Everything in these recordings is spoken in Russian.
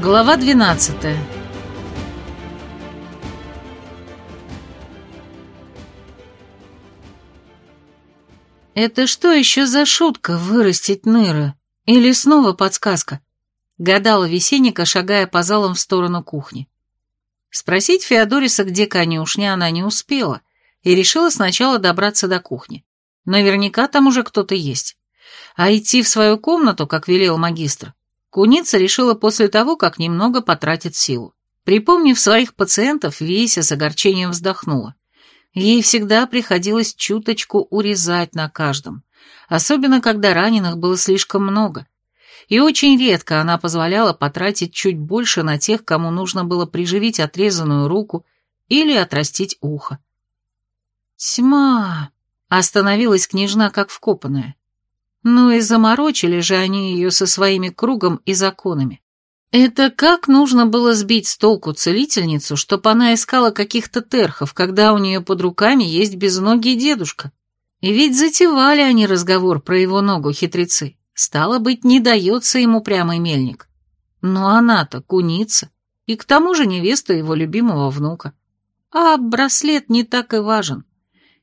Глава 12 «Это что еще за шутка вырастить ныры? Или снова подсказка?» — гадала Весенника, шагая по залам в сторону кухни. Спросить Феодориса, где конюшня, она не успела, и решила сначала добраться до кухни. Наверняка там уже кто-то есть. А идти в свою комнату, как велел магистр, куница решила после того, как немного потратит силу. Припомнив своих пациентов, Веся с огорчением вздохнула. Ей всегда приходилось чуточку урезать на каждом, особенно когда раненых было слишком много. И очень редко она позволяла потратить чуть больше на тех, кому нужно было приживить отрезанную руку или отрастить ухо. «Тьма!» — остановилась княжна как вкопанная. Ну и заморочили же они ее со своими кругом и законами. Это как нужно было сбить с толку целительницу, чтоб она искала каких-то терхов, когда у нее под руками есть безногий дедушка? И ведь затевали они разговор про его ногу хитрецы. Стало быть, не дается ему прямой мельник. Но она-то куница, и к тому же невеста его любимого внука. А браслет не так и важен,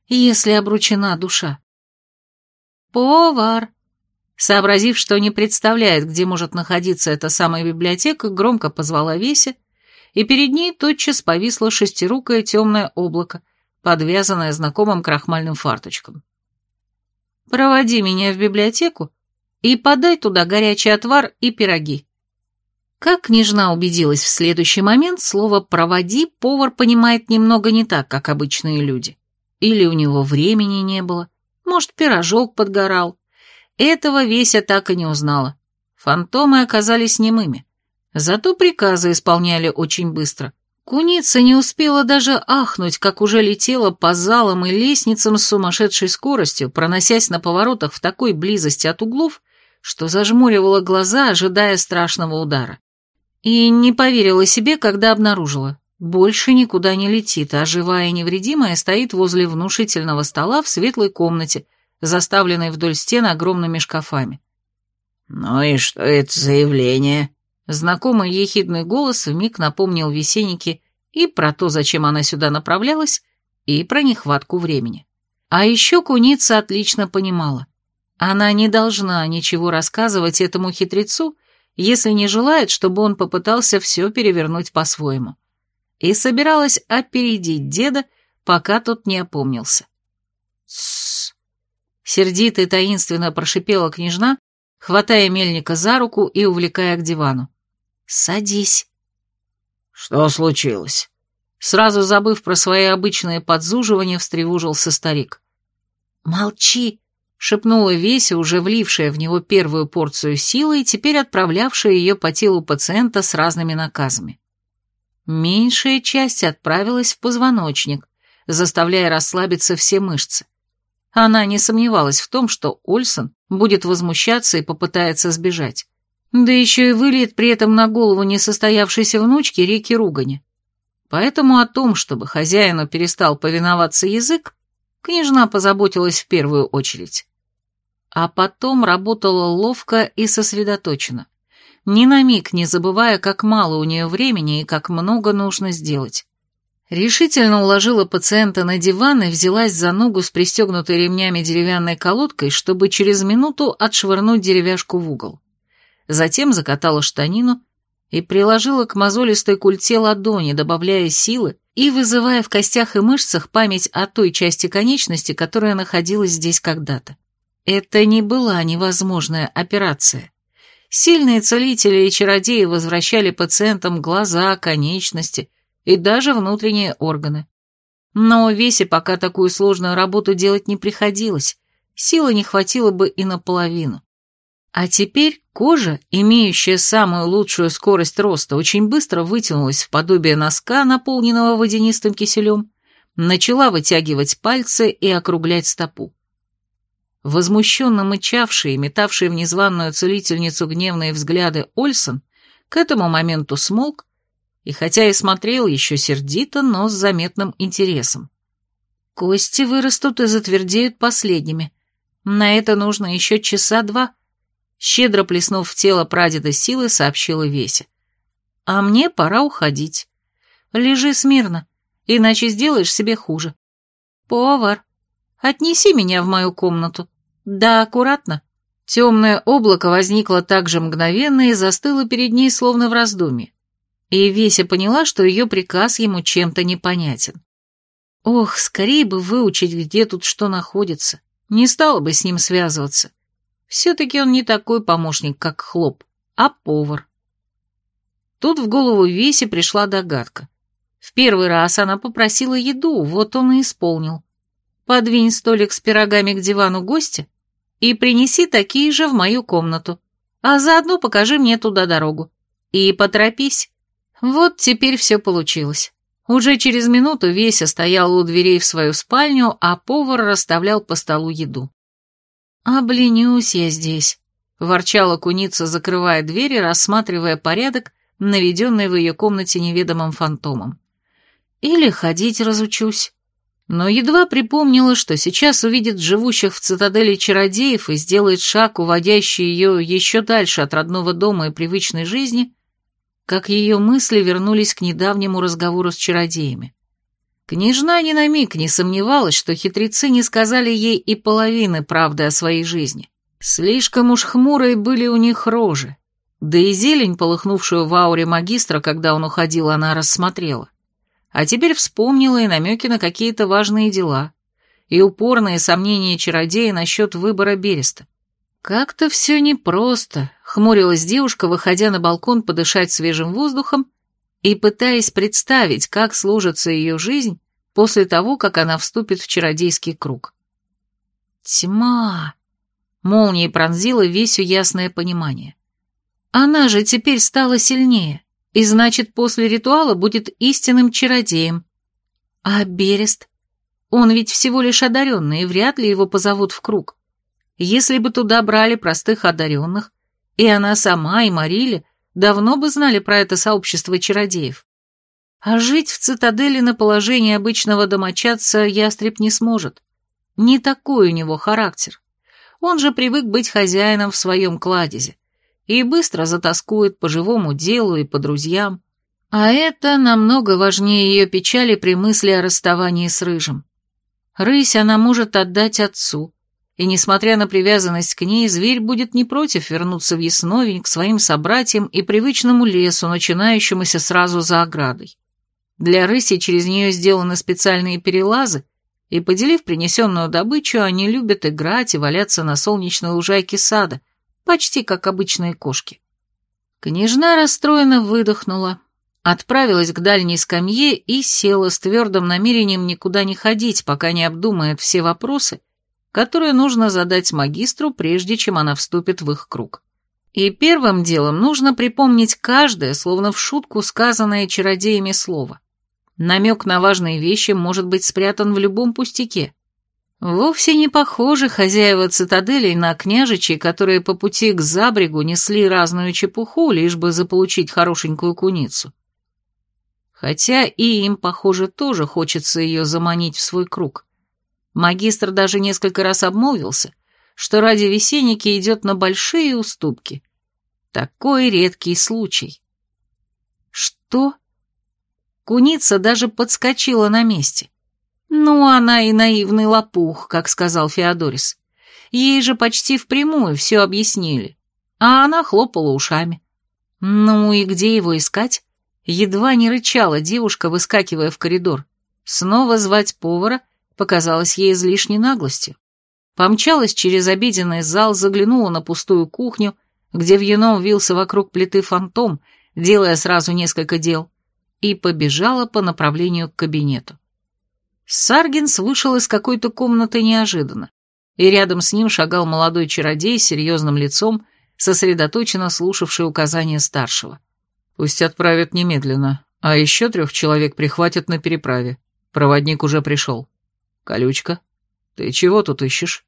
если обручена душа. «Повар!» Сообразив, что не представляет, где может находиться эта самая библиотека, громко позвала Веся, и перед ней тотчас повисло шестирукое темное облако, подвязанное знакомым крахмальным фарточком. «Проводи меня в библиотеку и подай туда горячий отвар и пироги». Как княжна убедилась в следующий момент, слово «проводи» повар понимает немного не так, как обычные люди. Или у него времени не было, может, пирожок подгорал, этого Веся так и не узнала. Фантомы оказались немыми. Зато приказы исполняли очень быстро. Куница не успела даже ахнуть, как уже летела по залам и лестницам с сумасшедшей скоростью, проносясь на поворотах в такой близости от углов, что зажмуривала глаза, ожидая страшного удара. И не поверила себе, когда обнаружила. Больше никуда не летит, а живая и невредимая стоит возле внушительного стола в светлой комнате, заставленной вдоль стен огромными шкафами. «Ну и что это за явление?» Знакомый ехидный голос вмиг напомнил Весеннике и про то, зачем она сюда направлялась, и про нехватку времени. А еще куница отлично понимала. Она не должна ничего рассказывать этому хитрецу, если не желает, чтобы он попытался все перевернуть по-своему. И собиралась опередить деда, пока тот не опомнился. Сердито и таинственно прошипела княжна, хватая мельника за руку и увлекая к дивану. «Садись». «Что случилось?» Сразу забыв про свои обычные подзуживания, встревожился старик. «Молчи!» — шепнула Веся, уже влившая в него первую порцию силы и теперь отправлявшая ее по телу пациента с разными наказами. Меньшая часть отправилась в позвоночник, заставляя расслабиться все мышцы. Она не сомневалась в том, что Ольсон будет возмущаться и попытается сбежать. Да еще и выльет при этом на голову несостоявшейся внучки реки ругани. Поэтому о том, чтобы хозяину перестал повиноваться язык, княжна позаботилась в первую очередь. А потом работала ловко и сосредоточенно, ни на миг не забывая, как мало у нее времени и как много нужно сделать. Решительно уложила пациента на диван и взялась за ногу с пристегнутой ремнями деревянной колодкой, чтобы через минуту отшвырнуть деревяшку в угол. Затем закатала штанину и приложила к мозолистой культе ладони, добавляя силы и вызывая в костях и мышцах память о той части конечности, которая находилась здесь когда-то. Это не была невозможная операция. Сильные целители и чародеи возвращали пациентам глаза, конечности, и даже внутренние органы. Но Весе пока такую сложную работу делать не приходилось, силы не хватило бы и наполовину. А теперь кожа, имеющая самую лучшую скорость роста, очень быстро вытянулась в подобие носка, наполненного водянистым киселем, начала вытягивать пальцы и округлять стопу. Возмущенно мычавший и метавший в незваную целительницу гневные взгляды Ольсон к этому моменту смолк и хотя и смотрел еще сердито, но с заметным интересом. Кости вырастут и затвердеют последними. На это нужно еще часа два. Щедро плеснув в тело прадеда силы, сообщила Веся. а мне пора уходить. Лежи смирно, иначе сделаешь себе хуже. Повар, отнеси меня в мою комнату. Да, аккуратно. Темное облако возникло так же мгновенно и застыло перед ней, словно в раздумье. И Веся поняла, что ее приказ ему чем-то непонятен. Ох, скорее бы выучить, где тут что находится. Не стала бы с ним связываться. Все-таки он не такой помощник, как Хлоп, а повар. Тут в голову Весе пришла догадка. В первый раз она попросила еду, вот он и исполнил. Подвинь столик с пирогами к дивану гостя и принеси такие же в мою комнату, а заодно покажи мне туда дорогу. И поторопись. Вот теперь все получилось. Уже через минуту Веся стоял у дверей в свою спальню, а повар расставлял по столу еду. «Обленюсь я здесь», — ворчала куница, закрывая дверь и рассматривая порядок, наведенный в ее комнате неведомым фантомом. «Или ходить разучусь». Но едва припомнила, что сейчас увидит живущих в цитадели чародеев и сделает шаг, уводящий ее еще дальше от родного дома и привычной жизни, как ее мысли вернулись к недавнему разговору с чародеями. Княжна ни на миг не сомневалась, что хитрецы не сказали ей и половины правды о своей жизни. Слишком уж хмурые были у них рожи. Да и зелень, полыхнувшую в ауре магистра, когда он уходил, она рассмотрела. А теперь вспомнила и намеки на какие-то важные дела, и упорные сомнения чародея насчет выбора Береста. Как-то все непросто, хмурилась девушка, выходя на балкон подышать свежим воздухом и пытаясь представить, как сложится ее жизнь после того, как она вступит в чародейский круг. Тьма! Молнией пронзила весь ясное понимание. Она же теперь стала сильнее и значит, после ритуала будет истинным чародеем. А Берест? Он ведь всего лишь одаренный, и вряд ли его позовут в круг. Если бы туда брали простых одаренных, и она сама, и Марили давно бы знали про это сообщество чародеев. А жить в цитадели на положении обычного домочадца ястреб не сможет. Не такой у него характер. Он же привык быть хозяином в своем кладезе и быстро затаскует по живому делу и по друзьям. А это намного важнее ее печали при мысли о расставании с Рыжим. Рысь она может отдать отцу, и, несмотря на привязанность к ней, зверь будет не против вернуться в Ясновень к своим собратьям и привычному лесу, начинающемуся сразу за оградой. Для рыси через нее сделаны специальные перелазы, и, поделив принесенную добычу, они любят играть и валяться на солнечной лужайке сада, почти как обычные кошки. Княжна расстроенно выдохнула, отправилась к дальней скамье и села с твердым намерением никуда не ходить, пока не обдумает все вопросы, которые нужно задать магистру, прежде чем она вступит в их круг. И первым делом нужно припомнить каждое, словно в шутку сказанное чародеями слово. Намек на важные вещи может быть спрятан в любом пустяке. Вовсе не похожи хозяева цитаделей на княжичей, которые по пути к забрегу несли разную чепуху, лишь бы заполучить хорошенькую куницу. Хотя и им, похоже, тоже хочется ее заманить в свой круг. Магистр даже несколько раз обмолвился, что ради весенники идет на большие уступки. Такой редкий случай. Что? Куница даже подскочила на месте. Ну, она и наивный лопух, как сказал Феодорис. Ей же почти впрямую все объяснили, а она хлопала ушами. Ну и где его искать? Едва не рычала девушка, выскакивая в коридор. Снова звать повара показалось ей излишней наглостью. Помчалась через обеденный зал, заглянула на пустую кухню, где вьюном вился вокруг плиты фантом, делая сразу несколько дел, и побежала по направлению к кабинету. Саргинс вышел из какой-то комнаты неожиданно, и рядом с ним шагал молодой чародей с серьезным лицом, сосредоточенно слушавший указания старшего. «Пусть отправят немедленно, а еще трех человек прихватят на переправе. Проводник уже пришел. Колючка, ты чего тут ищешь?»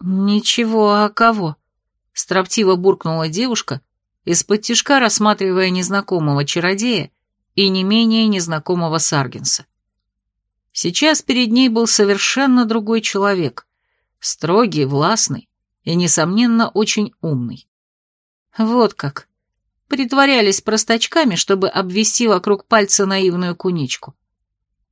«Ничего, а кого?» — строптиво буркнула девушка, из-под тишка рассматривая незнакомого чародея и не менее незнакомого Саргинса. Сейчас перед ней был совершенно другой человек, строгий, властный и, несомненно, очень умный. Вот как. притворялись простачками, чтобы обвести вокруг пальца наивную куничку.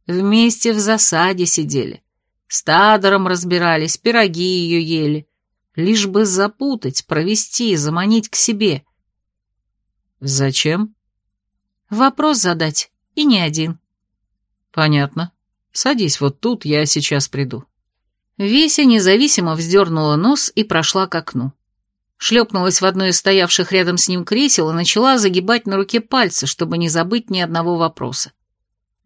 Вместе в засаде сидели, с Тадором разбирались, пироги ее ели, лишь бы запутать, провести, заманить к себе. Зачем? Вопрос задать, и не один. Понятно. Садись вот тут, я сейчас приду. Веся независимо вздернула нос и прошла к окну. Шлепнулась в одно из стоявших рядом с ним кресел и начала загибать на руке пальцы, чтобы не забыть ни одного вопроса.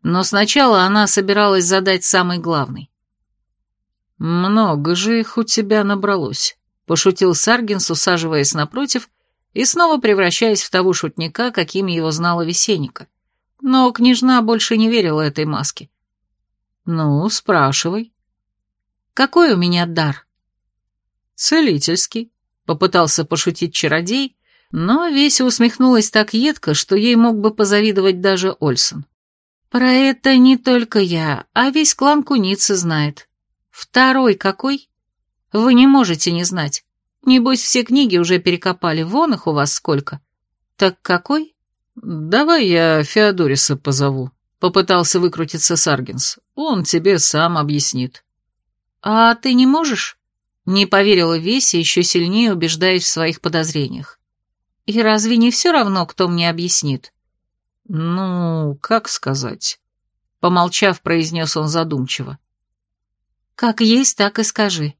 Но сначала она собиралась задать самый главный. «Много же их у тебя набралось», — пошутил Саргинс, усаживаясь напротив и снова превращаясь в того шутника, каким его знала Весенника. Но княжна больше не верила этой маске. «Ну, спрашивай». «Какой у меня дар?» «Целительский», — попытался пошутить чародей, но Веся усмехнулась так едко, что ей мог бы позавидовать даже Ольсон. «Про это не только я, а весь клан Куницы знает. Второй какой? Вы не можете не знать. Небось, все книги уже перекопали, вон их у вас сколько. Так какой?» «Давай я Феодориса позову», — попытался выкрутиться Саргинс. «Он тебе сам объяснит». «А ты не можешь?» Не поверила Веся, еще сильнее убеждаясь в своих подозрениях. «И разве не все равно, кто мне объяснит?» «Ну, как сказать?» Помолчав, произнес он задумчиво. «Как есть, так и скажи.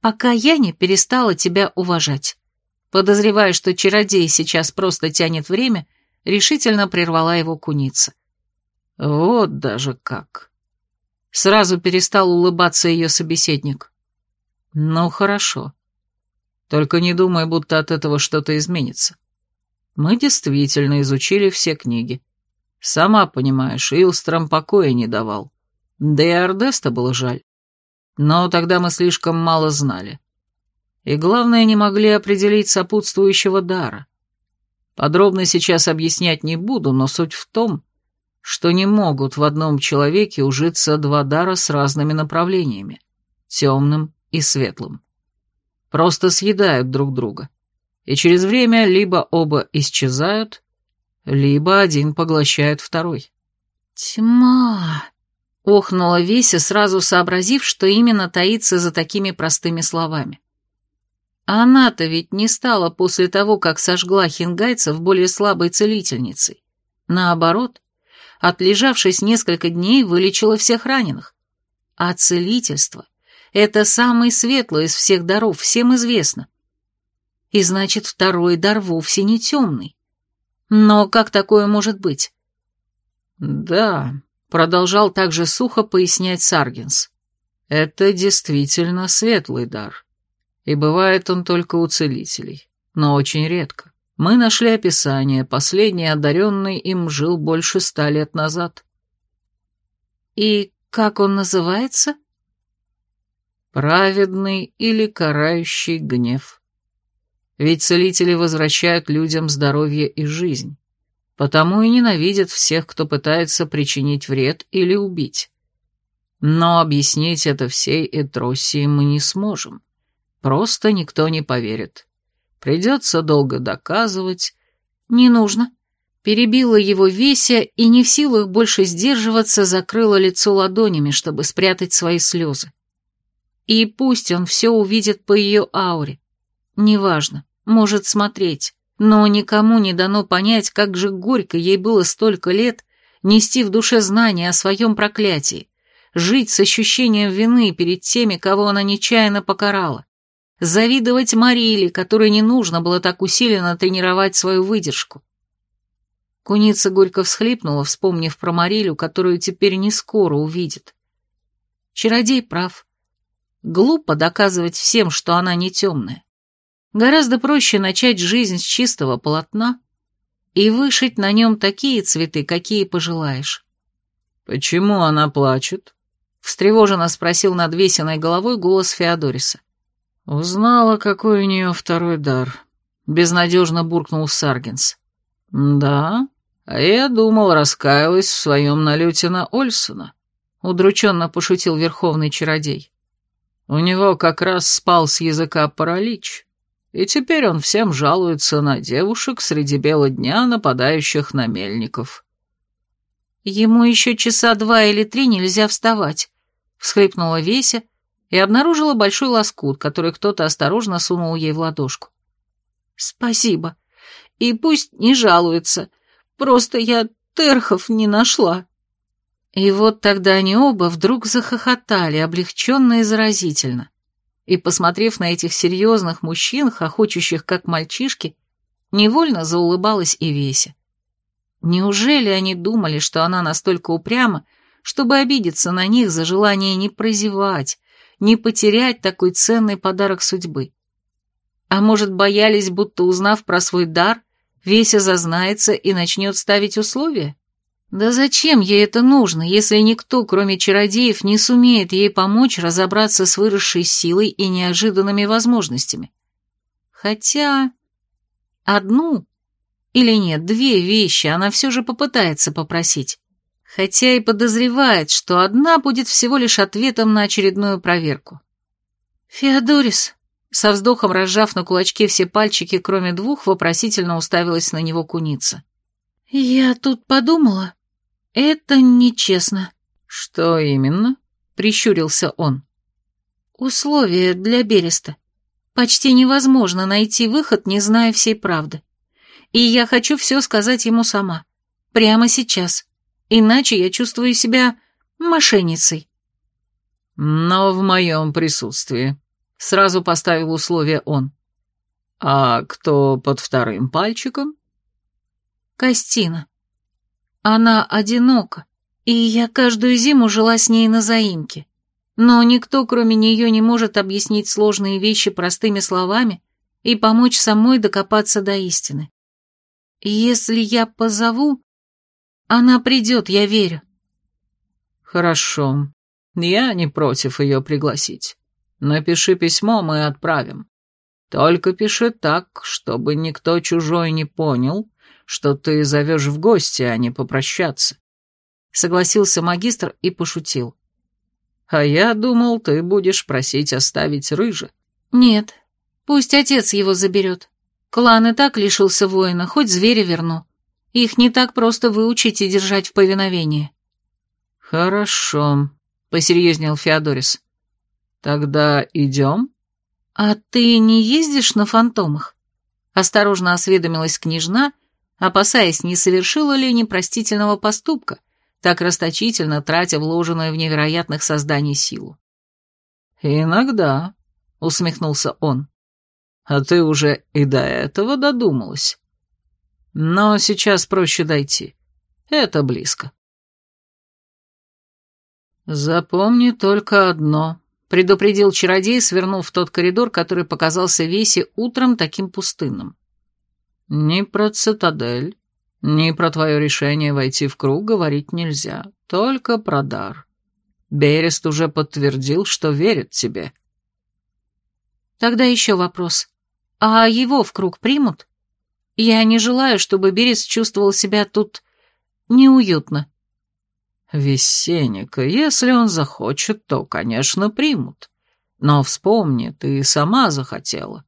Пока я не перестала тебя уважать. Подозревая, что чародей сейчас просто тянет время, — решительно прервала его куница. «Вот даже как!» Сразу перестал улыбаться ее собеседник. «Ну, хорошо. Только не думай, будто от этого что-то изменится. Мы действительно изучили все книги. Сама понимаешь, Илстром покоя не давал. Да и Ордеста было жаль. Но тогда мы слишком мало знали. И главное, не могли определить сопутствующего дара. Подробно сейчас объяснять не буду, но суть в том, что не могут в одном человеке ужиться два дара с разными направлениями, темным и светлым. Просто съедают друг друга. И через время либо оба исчезают, либо один поглощает второй. «Тьма!» — охнула Веся, сразу сообразив, что именно таится за такими простыми словами. Она-то ведь не стала после того, как сожгла хингайцев более слабой целительницей. Наоборот, отлежавшись несколько дней, вылечила всех раненых. А целительство — это самый светлый из всех даров, всем известно. И значит, второй дар вовсе не темный. Но как такое может быть? Да, продолжал также сухо пояснять Саргенс. Это действительно светлый дар и бывает он только у целителей, но очень редко. Мы нашли описание, последний одаренный им жил больше ста лет назад. И как он называется? Праведный или карающий гнев. Ведь целители возвращают людям здоровье и жизнь, потому и ненавидят всех, кто пытается причинить вред или убить. Но объяснить это всей Этроссии мы не сможем. Просто никто не поверит. Придется долго доказывать. Не нужно. Перебила его Веся и, не в силах больше сдерживаться, закрыла лицо ладонями, чтобы спрятать свои слезы. И пусть он все увидит по ее ауре. Неважно, может смотреть, но никому не дано понять, как же горько ей было столько лет нести в душе знания о своем проклятии, жить с ощущением вины перед теми, кого она нечаянно покарала завидовать Мариле, которой не нужно было так усиленно тренировать свою выдержку. Куница горько всхлипнула, вспомнив про Марилю, которую теперь не скоро увидит. Чародей прав. Глупо доказывать всем, что она не темная. Гораздо проще начать жизнь с чистого полотна и вышить на нем такие цветы, какие пожелаешь. «Почему она плачет?» — встревоженно спросил над весенной головой голос Феодориса. «Узнала, какой у нее второй дар», — безнадежно буркнул Саргинс. «Да, а я думал, раскаялась в своем налете на Ольсона», — удрученно пошутил верховный чародей. «У него как раз спал с языка паралич. И теперь он всем жалуется на девушек среди бела дня, нападающих на мельников. Ему еще часа два или три нельзя вставать, всхлипнула Веся и обнаружила большой лоскут, который кто-то осторожно сунул ей в ладошку. Спасибо. И пусть не жалуется. Просто я терхов не нашла. И вот тогда они оба вдруг захохотали, облегченно и заразительно. И, посмотрев на этих серьезных мужчин, хохочущих как мальчишки, невольно заулыбалась и Веся. Неужели они думали, что она настолько упряма, чтобы обидеться на них за желание не прозевать, не потерять такой ценный подарок судьбы? А может, боялись, будто узнав про свой дар, Веся зазнается и начнет ставить условия? Да зачем ей это нужно, если никто, кроме чародеев, не сумеет ей помочь разобраться с выросшей силой и неожиданными возможностями? Хотя... Одну или нет, две вещи она все же попытается попросить. Хотя и подозревает, что одна будет всего лишь ответом на очередную проверку. «Феодорис», со вздохом разжав на кулачке все пальчики, кроме двух, вопросительно уставилась на него куница. «Я тут подумала. Это нечестно». «Что именно?» — прищурился он. «Условия для Береста. Почти невозможно найти выход, не зная всей правды. И я хочу все сказать ему сама. Прямо сейчас. Иначе я чувствую себя мошенницей». «Но в моем присутствии», Сразу поставил условие он. «А кто под вторым пальчиком?» «Костина. Она одинока, и я каждую зиму жила с ней на заимке. Но никто, кроме нее, не может объяснить сложные вещи простыми словами и помочь самой докопаться до истины. Если я позову, она придет, я верю». «Хорошо. Я не против ее пригласить. Напиши письмо, мы отправим. Только пиши так, чтобы никто чужой не понял, что ты зовешь в гости, а не попрощаться. Согласился магистр и пошутил. А я думал, ты будешь просить оставить рыжа. Нет, пусть отец его заберет. Клан и так лишился воина, хоть зверя верну. Их не так просто выучить и держать в повиновении. Хорошо, посерьезнел Феодорис. «Тогда идем?» «А ты не ездишь на фантомах?» Осторожно осведомилась княжна, опасаясь, не совершила ли непростительного поступка, так расточительно тратя вложенную в невероятных созданий силу. «Иногда», — усмехнулся он. «А ты уже и до этого додумалась. Но сейчас проще дойти. Это близко». «Запомни только одно», предупредил чародей, свернув в тот коридор, который показался Весе утром таким пустынным. «Ни про цитадель, ни про твое решение войти в круг говорить нельзя, только про дар. Берест уже подтвердил, что верит тебе». «Тогда еще вопрос. А его в круг примут? Я не желаю, чтобы Берест чувствовал себя тут неуютно». «Весенника, если он захочет, то, конечно, примут. Но вспомни, ты сама захотела».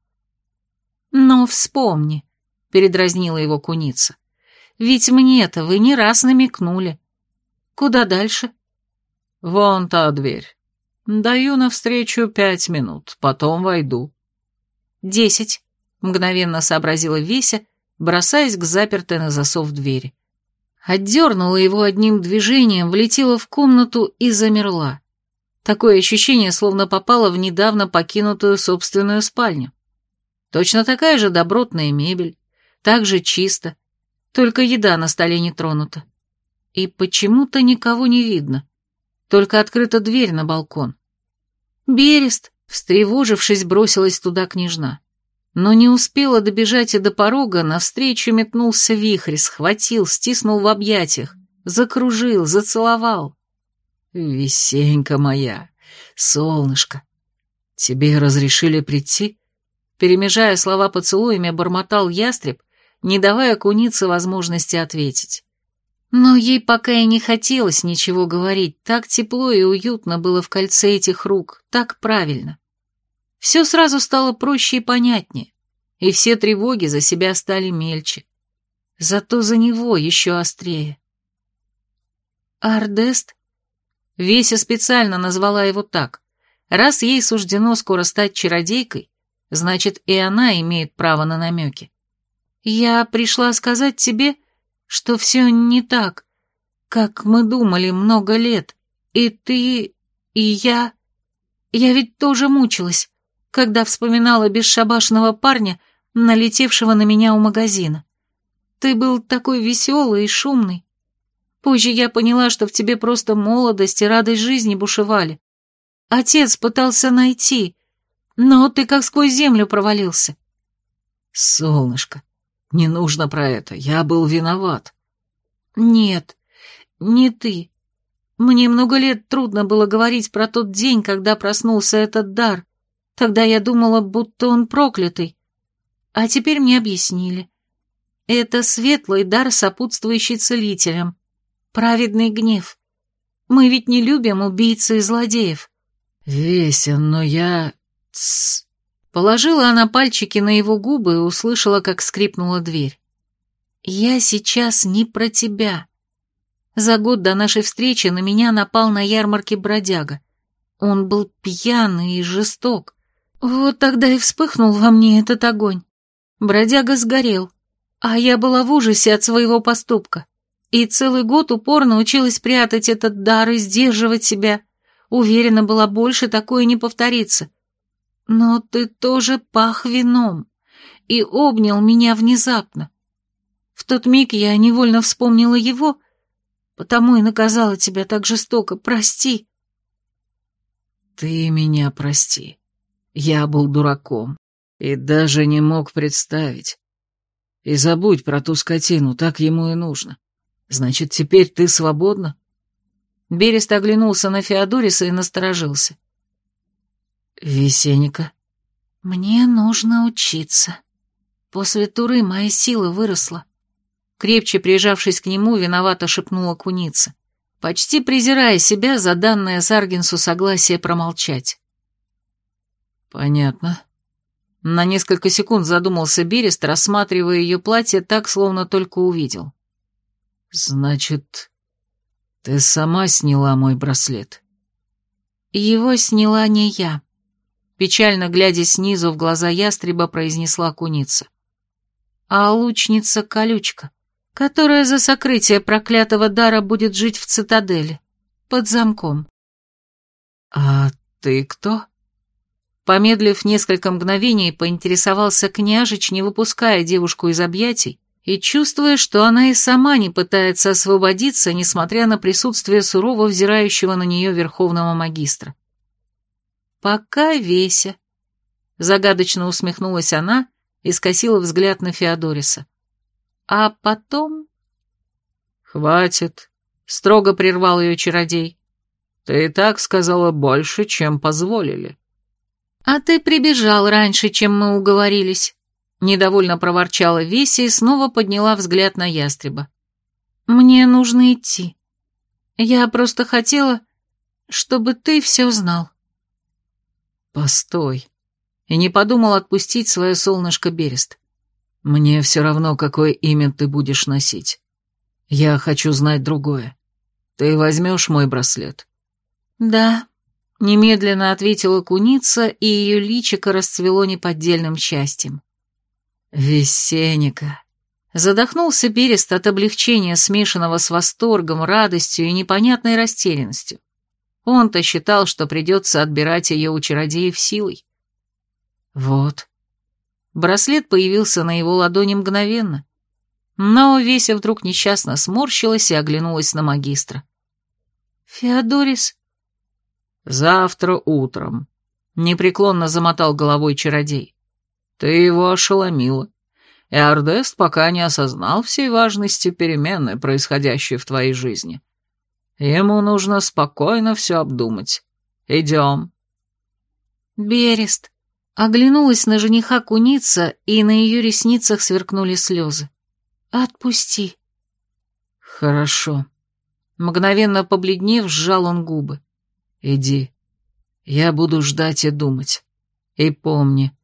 «Но вспомни», — передразнила его куница. «Ведь мне-то вы не раз намекнули. Куда дальше?» «Вон та дверь. Даю навстречу пять минут, потом войду». «Десять», — мгновенно сообразила Веся, бросаясь к запертой на засов двери. Отдернула его одним движением, влетела в комнату и замерла. Такое ощущение, словно попала в недавно покинутую собственную спальню. Точно такая же добротная мебель, так же чисто, только еда на столе не тронута. И почему-то никого не видно, только открыта дверь на балкон. Берест, встревожившись, бросилась туда княжна. Но не успела добежать и до порога, навстречу метнулся вихрь, схватил, стиснул в объятиях, закружил, зацеловал. «Весенька моя, солнышко, тебе разрешили прийти?» Перемежая слова поцелуями, бормотал ястреб, не давая кунице возможности ответить. Но ей пока и не хотелось ничего говорить, так тепло и уютно было в кольце этих рук, так правильно. Все сразу стало проще и понятнее. и все тревоги за себя стали мельче. Зато за него еще острее. Ардест? Веся специально назвала его так. Раз ей суждено скоро стать чародейкой, значит, и она имеет право на намеки. Я пришла сказать тебе, что все не так, как мы думали много лет, и ты, и я... Я ведь тоже мучилась, когда вспоминала бесшабашного парня, налетевшего на меня у магазина. Ты был такой веселый и шумный. Позже я поняла, что в тебе просто молодость и радость жизни бушевали. Отец пытался найти, но ты как сквозь землю провалился. Солнышко, не нужно про это, я был виноват. Нет, не ты. Мне много лет трудно было говорить про тот день, когда проснулся этот дар. Тогда я думала, будто он проклятый. А теперь мне объяснили. Это светлый дар, сопутствующий целителям. Праведный гнев. Мы ведь не любим убийцы и злодеев. Веся, но я... Тссс. Положила она пальчики на его губы и услышала, как скрипнула дверь. «Я сейчас не про тебя. За год до нашей встречи на меня напал на ярмарке бродяга. Он был пьяный и жесток. Вот тогда и вспыхнул во мне этот огонь. Бродяга сгорел, а я была в ужасе от своего поступка. И целый год упорно училась прятать этот дар и сдерживать себя. Уверена была, больше такое не повторится. Но ты тоже пах вином и обнял меня внезапно. В тот миг я невольно вспомнила его, потому и наказала тебя так жестоко. Прости. Ты меня прости. Я был дураком и даже не мог представить. И забудь про ту скотину, так ему и нужно. Значит, теперь ты свободна? Берест оглянулся на Феодориса и насторожился. Весенника. Мне нужно учиться. После туры моя сила выросла. Крепче прижавшись к нему, виновато шепнула куница, почти презирая себя за данное Саргинсу согласие промолчать. «Понятно». На несколько секунд задумался Берест, рассматривая ее платье так, словно только увидел. «Значит, ты сама сняла мой браслет?» «Его сняла не я», — печально глядя снизу в глаза ястреба, произнесла куница. «А лучница-колючка, которая за сокрытие проклятого дара будет жить в цитадели, под замком». «А ты кто?» Помедлив несколько мгновений, поинтересовался княжич, не выпуская девушку из объятий, и чувствуя, что она и сама не пытается освободиться, несмотря на присутствие сурово взирающего на нее верховного магистра. «Пока Веся», — загадочно усмехнулась она и скосила взгляд на Феодориса. «А потом...» «Хватит», — строго прервал ее чародей. «Ты и так сказала больше, чем позволили». «А ты прибежал раньше, чем мы уговорились», — недовольно проворчала Веся и снова подняла взгляд на ястреба. «Мне нужно идти. Я просто хотела, чтобы ты все знал». «Постой», и не подумал отпустить свое солнышко Берест. «Мне все равно, какое имя ты будешь носить. Я хочу знать другое. Ты возьмешь мой браслет?» «Да», Немедленно ответила куница, и ее личико расцвело неподдельным счастьем. «Весенника!» Задохнулся Берест от облегчения, смешанного с восторгом, радостью и непонятной растерянностью. Он-то считал, что придется отбирать ее у чародеев силой. «Вот». Браслет появился на его ладони мгновенно, но Веся вдруг несчастно сморщилась и оглянулась на магистра. «Феодорис?» «Завтра утром», — непреклонно замотал головой чародей. «Ты его ошеломила. И Ардест пока не осознал всей важности перемены, происходящей в твоей жизни. Ему нужно спокойно все обдумать. Идем». «Берест», — оглянулась на жениха куница, и на ее ресницах сверкнули слезы. «Отпусти». «Хорошо». Мгновенно побледнев, сжал он губы. Иди. Я буду ждать и думать. И помни,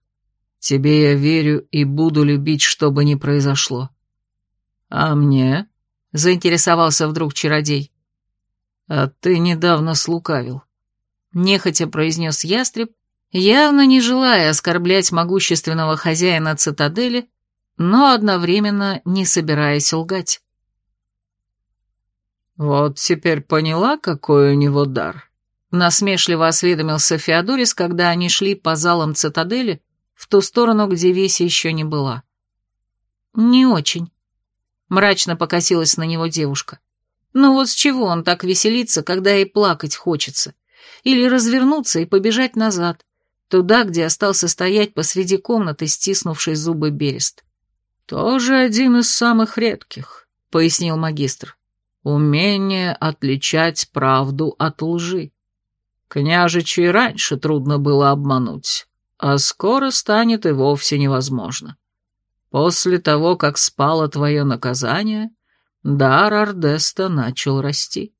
Тебе я верю и буду любить, что бы ни произошло. А мне? Заинтересовался вдруг чародей. А ты недавно слукавил. Нехотя произнес ястреб, явно не желая оскорблять могущественного хозяина цитадели, но одновременно не собираясь лгать. «Вот теперь поняла, какой у него дар?» Насмешливо осведомился Феодорис, когда они шли по залам цитадели в ту сторону, где Веси еще не была. «Не очень», — мрачно покосилась на него девушка. «Ну вот с чего он так веселится, когда и плакать хочется? Или развернуться и побежать назад, туда, где остался стоять посреди комнаты, стиснувший зубы Берест?» «Тоже один из самых редких», — пояснил магистр. «Умение отличать правду от лжи. Княжичи раньше трудно было обмануть, а скоро станет и вовсе невозможно. После того, как спало твое наказание, дар Ардеста начал расти».